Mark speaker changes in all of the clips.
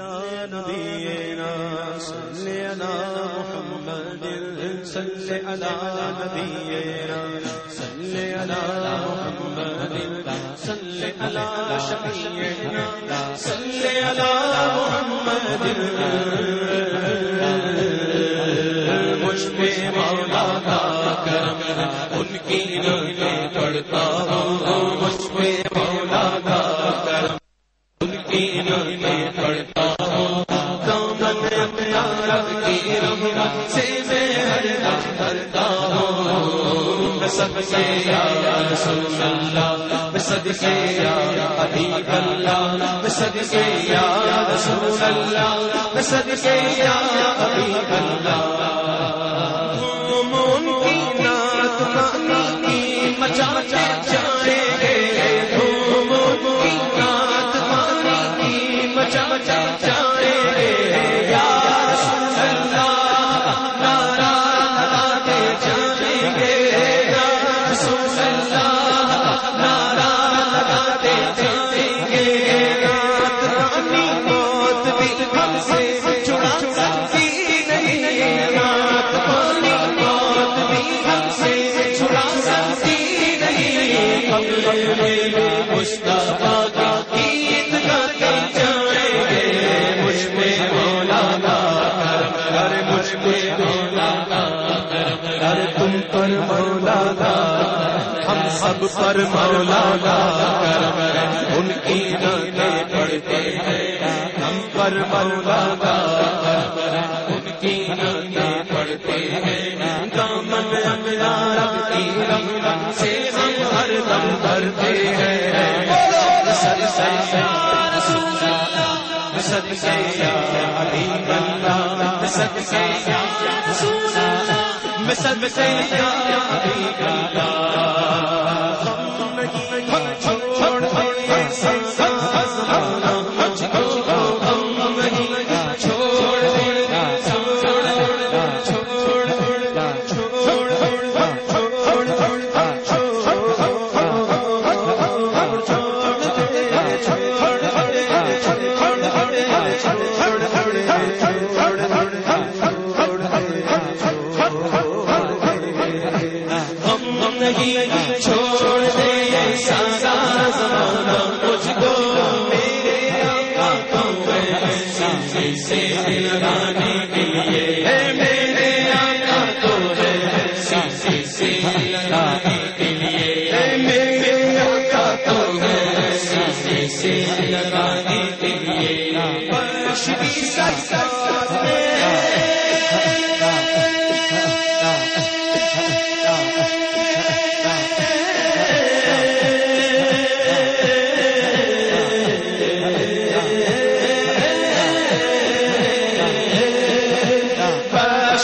Speaker 1: على نبينا صل على محمد صل على نبينا صل على محمد صل على شفيعنا صل على محمد. مجھ پہ مولا کا کرم، ان کی نظریں پڑھتا ہوں۔ مجھ پہ مولا ہوں سے یا رسول اللہ میں سے یا حبیب اللہ، میں سے یا رسول اللہ میں سے یا حبیب اللہ۔ پر مولا کا ہم سب پر مولا کا کرم ان کی نظریں پڑھتے ہیں ہم پر مولا کا کرم ان کی نظریں پڑھتے ہیں دامن انگار کی رحمت سے ہم ہر دم کرتے ہیں سر سے رسول اللہ سد سے حبیب اللہ سد سے سب سے ہم چھوڑ دے سارا زمانہ مجھ کو میرے آقا کو میں سے لگانے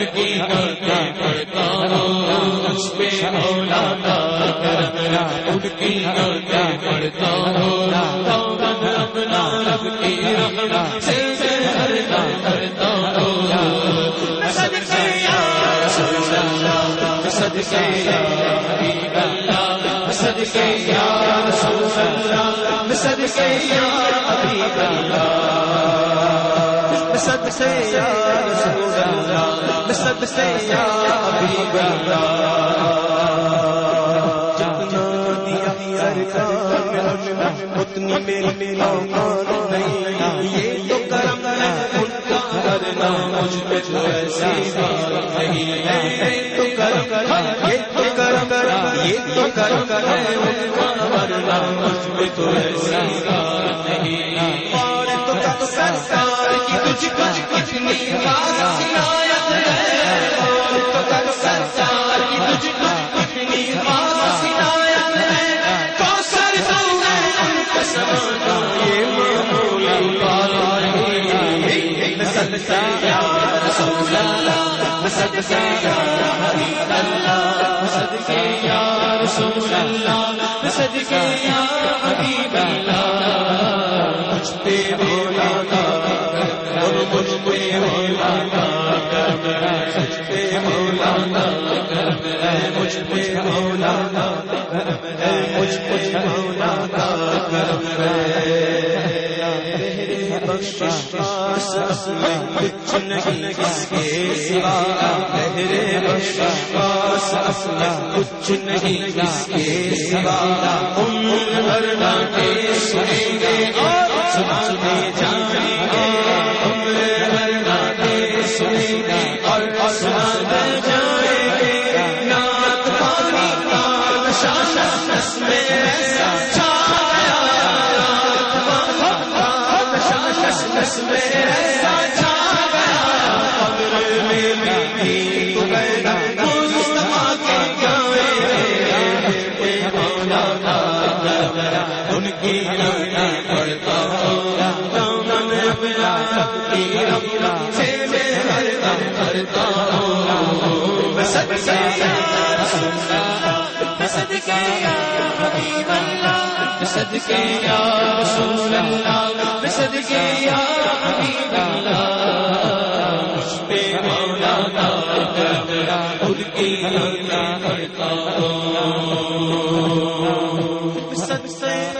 Speaker 1: ان کی نظریں پڑھتا ہوں مجھ پہ مولا کا ان کی نظریں پڑھتا ہوں اپنا رب کی رحمت سے ہر کرتا ہوں صدقے یا رسول اللہ صدقے یا حبیب اللہ صدقے یا رسول اللہ صدقے یا حبیب اللہ سد سے یا رسول اللہ، سد سے یا حبیب اللہ۔ جتنا دیا سرکار نے اتنی میری میری اوقات نہیں۔ یہ تو کرم ہے ان کا کرنا مجھ پہ تو ایسی بات نہیں ہے۔ یہ تو کرم ہے، یہ تو کرم ہے، یہ تو کرم ہے ان کا کرنا مجھ پہ تو ایسی بات نہیں۔ اور سرکار کی تجھ کچھ کتنی خاص عنایت ہے تو سرکار کی تجھ کچھ کتنی خاص عنایت ہے تو ہے ان یہ معمولی بات صدقے رسول اللہ صدقے یا اللہ صدقے یا رسول اللہ مجھ پہ بولا تھا مجھ پہ تھا مجھ پہ تھا مجھ پہ بولا تھا بخش میں کچھ نہیں کس کے سوا میرے بخش میں کچھ نہیں کس کے سوا۔ عمر بھر سنیں۔ ان کی لڑنا پڑتا سے میں ہر دم کرتا ہوں۔ سب سے صدقے یا حبیب اللہ یا رسول اللہ یا حبیب اللہ پہ مولانا خود سے